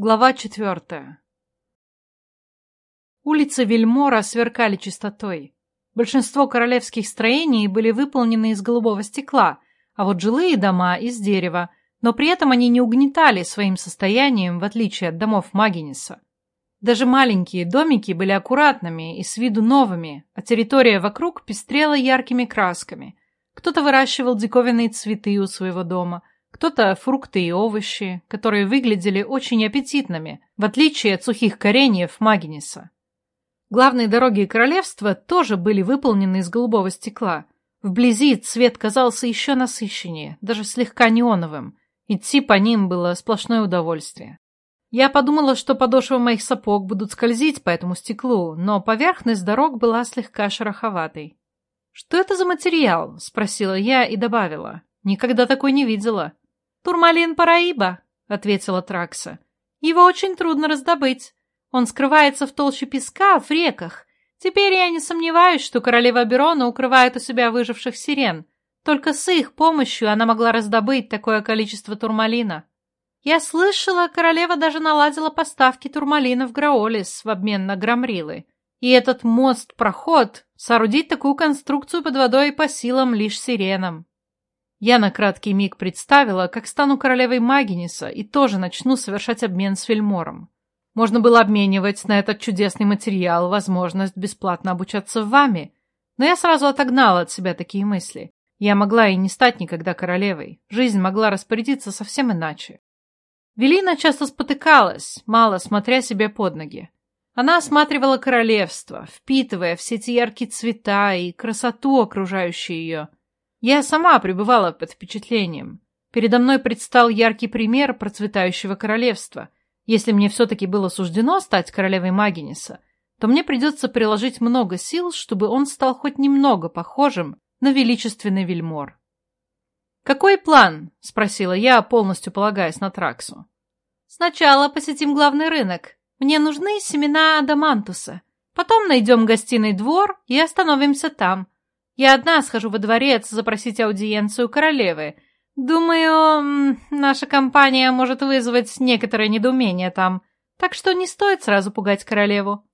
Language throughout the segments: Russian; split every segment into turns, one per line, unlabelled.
Глава четвертая. Улицы Вильмора сверкали чистотой. Большинство королевских строений были выполнены из голубого стекла, а вот жилые дома — из дерева, но при этом они не угнетали своим состоянием, в отличие от домов Магинеса. Даже маленькие домики были аккуратными и с виду новыми, а территория вокруг пестрела яркими красками. Кто-то выращивал диковинные цветы у своего дома — кто-то фрукты и овощи, которые выглядели очень аппетитными, в отличие от сухих кореньев Магниса. Главные дороги королевства тоже были выполнены из голубого стекла. Вблизи цвет казался еще насыщеннее, даже слегка неоновым. Идти по ним было сплошное удовольствие. Я подумала, что подошвы моих сапог будут скользить по этому стеклу, но поверхность дорог была слегка шероховатой. «Что это за материал?» — спросила я и добавила. «Никогда такой не видела». «Турмалин Параиба», — ответила Тракса. «Его очень трудно раздобыть. Он скрывается в толще песка, в реках. Теперь я не сомневаюсь, что королева Берона укрывает у себя выживших сирен. Только с их помощью она могла раздобыть такое количество турмалина. Я слышала, королева даже наладила поставки турмалина в Граолис в обмен на грамрилы. И этот мост-проход, соорудить такую конструкцию под водой по силам лишь сиренам. Я на краткий миг представила, как стану королевой Магиниса и тоже начну совершать обмен с Фельмором. Можно было обменивать на этот чудесный материал возможность бесплатно обучаться вами, но я сразу отогнала от себя такие мысли. Я могла и не стать никогда королевой. Жизнь могла распорядиться совсем иначе. Велина часто спотыкалась, мало смотря себе под ноги. Она осматривала королевство, впитывая все эти яркие цвета и красоту, окружающую ее – я сама пребывала под впечатлением. Передо мной предстал яркий пример процветающего королевства. Если мне все-таки было суждено стать королевой Магиниса, то мне придется приложить много сил, чтобы он стал хоть немного похожим на величественный вельмор. «Какой план?» — спросила я, полностью полагаясь на Траксу. «Сначала посетим главный рынок. Мне нужны семена адамантуса. Потом найдем гостиный двор и остановимся там. Я одна схожу во дворец запросить аудиенцию королевы. Думаю, наша компания может вызвать некоторое недоумение там, так что не стоит сразу пугать королеву.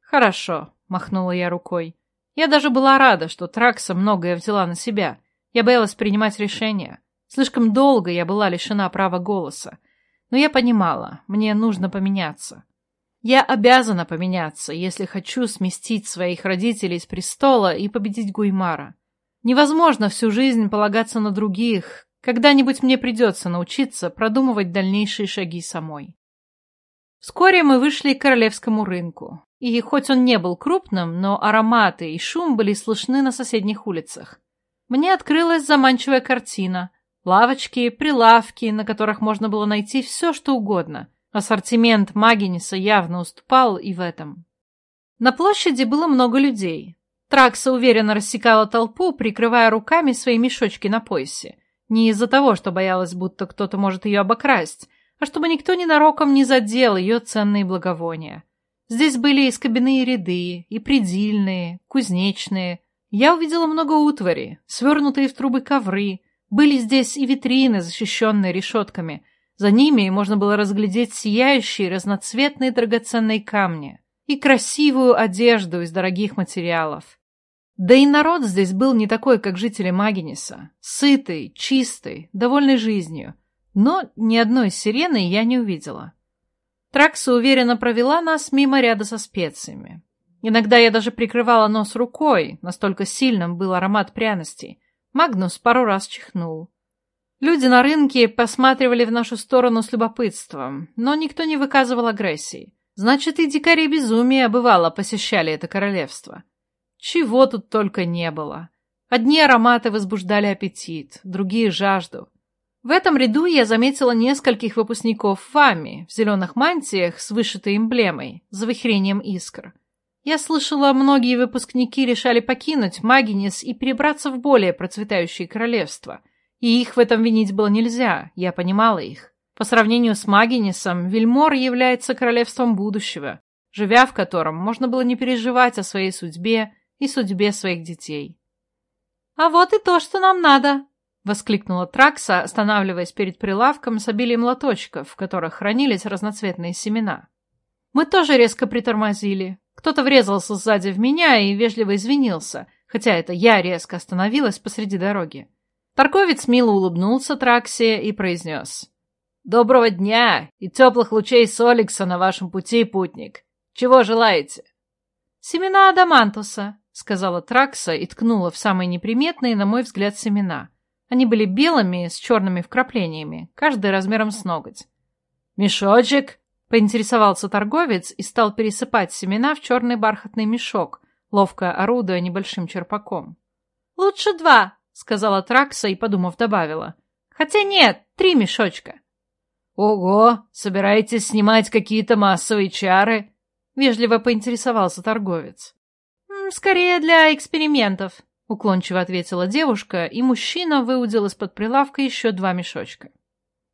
Хорошо, махнула я рукой. Я даже была рада, что Тракса многое взяла на себя. Я боялась принимать решения. Слишком долго я была лишена права голоса. Но я понимала, мне нужно поменяться. Я обязана поменяться, если хочу сместить своих родителей с престола и победить Гуймара. Невозможно всю жизнь полагаться на других. Когда-нибудь мне придется научиться продумывать дальнейшие шаги самой. Вскоре мы вышли к королевскому рынку. И хоть он не был крупным, но ароматы и шум были слышны на соседних улицах. Мне открылась заманчивая картина. Лавочки, прилавки, на которых можно было найти все, что угодно. Ассортимент Магиниса явно уступал и в этом. На площади было много людей. Тракса уверенно рассекала толпу, прикрывая руками свои мешочки на поясе. Не из-за того, что боялась, будто кто-то может ее обокрасть, а чтобы никто ненароком не задел ее ценные благовония. Здесь были и скобяные ряды, и предельные, кузнечные. Я увидела много утвари, свернутые в трубы ковры. Были здесь и витрины, защищенные решетками — за ними можно было разглядеть сияющие разноцветные драгоценные камни и красивую одежду из дорогих материалов. Да и народ здесь был не такой, как жители Магиниса. Сытый, чистый, довольный жизнью. Но ни одной сирены я не увидела. Тракса уверенно провела нас мимо ряда со специями. Иногда я даже прикрывала нос рукой, настолько сильным был аромат пряностей. Магнус пару раз чихнул. Люди на рынке посматривали в нашу сторону с любопытством, но никто не выказывал агрессии. Значит, и дикари безумия бывало посещали это королевство. Чего тут только не было. Одни ароматы возбуждали аппетит, другие — жажду. В этом ряду я заметила нескольких выпускников ФАМИ в зеленых мантиях с вышитой эмблемой, завихрением искр. Я слышала, многие выпускники решали покинуть Магинис и перебраться в более процветающие королевства — и их в этом винить было нельзя, я понимала их. По сравнению с Магинисом, Вильмор является королевством будущего, живя в котором можно было не переживать о своей судьбе и судьбе своих детей. «А вот и то, что нам надо!» — воскликнула Тракса, останавливаясь перед прилавком с обилием лоточков, в которых хранились разноцветные семена. Мы тоже резко притормозили. Кто-то врезался сзади в меня и вежливо извинился, хотя это я резко остановилась посреди дороги. Торговец мило улыбнулся Траксе и произнес. «Доброго дня и теплых лучей Соликса на вашем пути, путник. Чего желаете?» «Семена адамантуса», — сказала Тракса и ткнула в самые неприметные, на мой взгляд, семена. Они были белыми, с черными вкраплениями, каждый размером с ноготь. «Мешочек?» — поинтересовался торговец и стал пересыпать семена в черный бархатный мешок, ловко орудуя небольшим черпаком. «Лучше два», — сказала Тракса и, подумав, добавила. «Хотя нет, три мешочка». «Ого, собираетесь снимать какие-то массовые чары?» — вежливо поинтересовался торговец. «Скорее для экспериментов», — уклончиво ответила девушка, и мужчина выудил из-под прилавка еще два мешочка.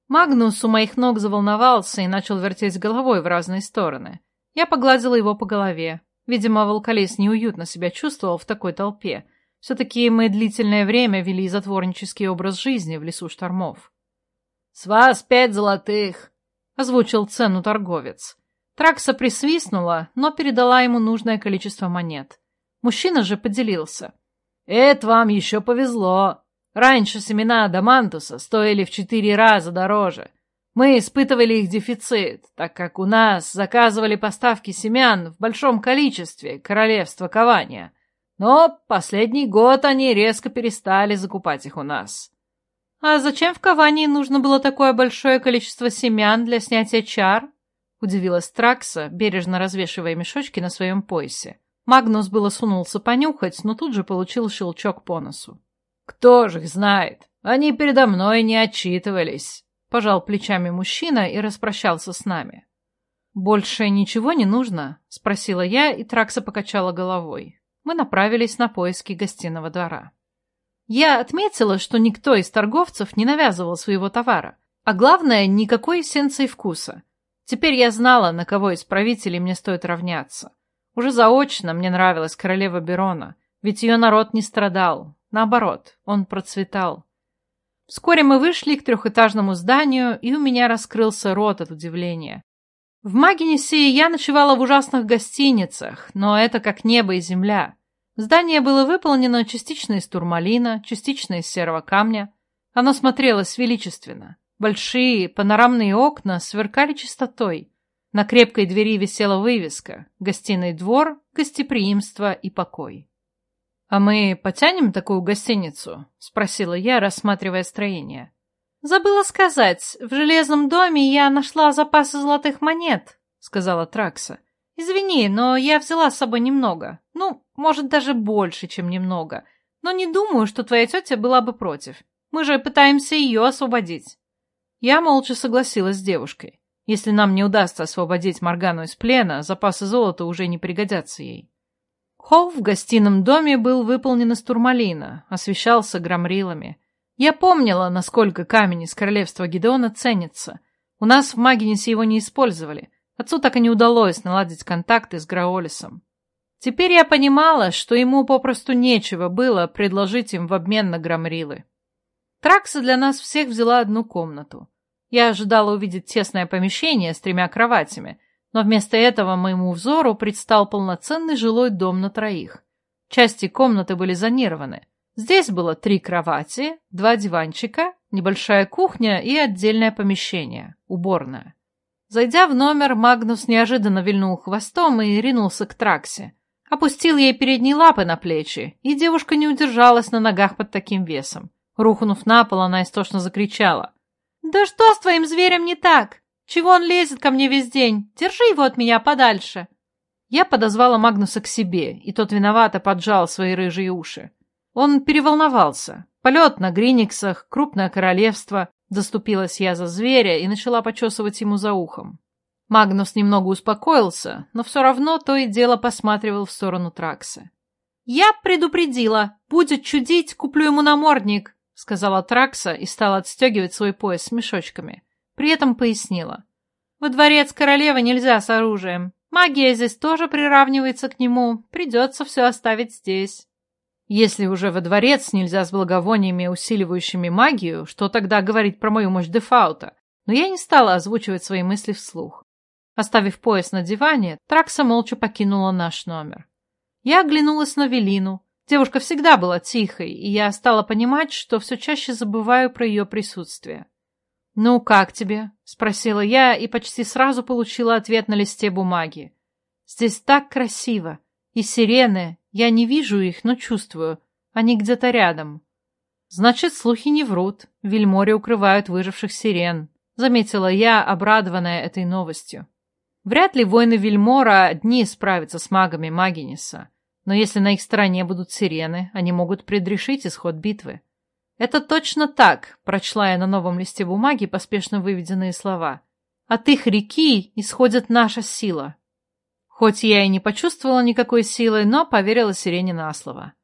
Магнус у моих ног заволновался и начал вертеть головой в разные стороны. Я погладила его по голове. Видимо, волколес неуютно себя чувствовал в такой толпе. Все-таки мы длительное время вели затворнический образ жизни в лесу штормов. «С вас пять золотых!» — озвучил цену торговец. Тракса присвистнула, но передала ему нужное количество монет. Мужчина же поделился. Это вам еще повезло. Раньше семена Адамантуса стоили в четыре раза дороже. Мы испытывали их дефицит, так как у нас заказывали поставки семян в большом количестве королевства Кования. Но последний год они резко перестали закупать их у нас. «А зачем в Кавании нужно было такое большое количество семян для снятия чар?» — удивилась Тракса, бережно развешивая мешочки на своем поясе. Магнус было сунулся понюхать, но тут же получил щелчок по носу. «Кто же их знает? Они передо мной не отчитывались», — пожал плечами мужчина и распрощался с нами. «Больше ничего не нужно?» — спросила я, и Тракса покачала головой. Мы направились на поиски гостиного двора. Я отметила, что никто из торговцев не навязывал своего товара, а главное, никакой эссенции вкуса. Теперь я знала, на кого из правителей мне стоит равняться. Уже заочно мне нравилась королева Берона, ведь ее народ не страдал. Наоборот, он процветал. Вскоре мы вышли к трехэтажному зданию, и у меня раскрылся рот от удивления. В Магинесе я ночевала в ужасных гостиницах, но это как небо и земля. Здание было выполнено частично из турмалина, частично из серого камня. Оно смотрелось величественно. Большие панорамные окна сверкали чистотой, на крепкой двери висела вывеска «Гостиный двор, гостеприимство и покой». «А мы потянем такую гостиницу?» — спросила я, рассматривая строение. «Забыла сказать, в железном доме я нашла запасы золотых монет», — сказала Тракса. «Извини, но я взяла с собой немного. Ну, может, даже больше, чем немного. Но не думаю, что твоя тетя была бы против. Мы же пытаемся ее освободить». Я молча согласилась с девушкой. Если нам не удастся освободить Моргану из плена, запасы золота уже не пригодятся ей. Холл в гостином доме был выполнен из турмалина, освещался громрилами. Я помнила, насколько камень из королевства Гидеона ценится. У нас в Магинесе его не использовали. Отцу так и не удалось наладить контакты с Граолисом. Теперь я понимала, что ему попросту нечего было предложить им в обмен на громрилы. Тракса для нас всех взяла одну комнату. Я ожидала увидеть тесное помещение с тремя кроватями, но вместо этого моему взору предстал полноценный жилой дом на троих. Части комнаты были зонированы. Здесь было три кровати, два диванчика, небольшая кухня и отдельное помещение, уборная. Зайдя в номер, Магнус неожиданно вильнул хвостом и ринулся к Траксе. Опустил ей передние лапы на плечи, и девушка не удержалась на ногах под таким весом. Рухнув на пол, она истошно закричала. «Да что с твоим зверем не так? Чего он лезет ко мне весь день? Держи его от меня подальше!» Я подозвала Магнуса к себе, и тот виновато поджал свои рыжие уши. Он переволновался. Полет на Гриниксах, крупное королевство. Заступилась я за зверя и начала почесывать ему за ухом. Магнус немного успокоился, но все равно то и дело посматривал в сторону Траксы. «Я предупредила. Будет чудить, куплю ему намордник сказала Тракса и стала отстегивать свой пояс с мешочками. При этом пояснила. Во дворец королевы нельзя с оружием. Магия здесь тоже приравнивается к нему. Придется все оставить здесь. Если уже во дворец нельзя с благовониями, усиливающими магию, что тогда говорить про мою мощь дефаута? Но я не стала озвучивать свои мысли вслух. Оставив пояс на диване, Тракса молча покинула наш номер. Я оглянулась на Велину. Девушка всегда была тихой, и я стала понимать, что все чаще забываю про ее присутствие. «Ну, как тебе?» — спросила я и почти сразу получила ответ на листе бумаги. «Здесь так красиво. И сирены. Я не вижу их, но чувствую. Они где-то рядом». «Значит, слухи не врут. В Вельморе укрывают выживших сирен», — заметила я, обрадованная этой новостью. Вряд ли воины Вельмора одни справятся с магами Магиниса. Но если на их стороне будут сирены, они могут предрешить исход битвы. «Это точно так», — прочла я на новом листе бумаги поспешно выведенные слова. «От их реки исходит наша сила». Хоть я и не почувствовала никакой силы, но поверила Сирене на слово.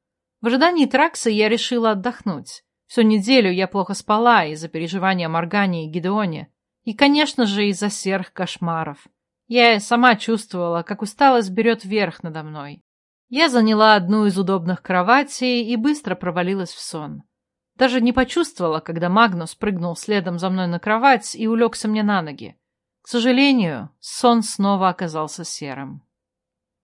В ожидании Тракса я решила отдохнуть. Всю неделю я плохо спала из-за переживания Моргане и Гидеоне. И, конечно же, из-за серых кошмаров. Я сама чувствовала, как усталость берет верх надо мной. Я заняла одну из удобных кроватей и быстро провалилась в сон. Даже не почувствовала, когда Магнус прыгнул следом за мной на кровать и улегся мне на ноги. К сожалению, сон снова оказался серым.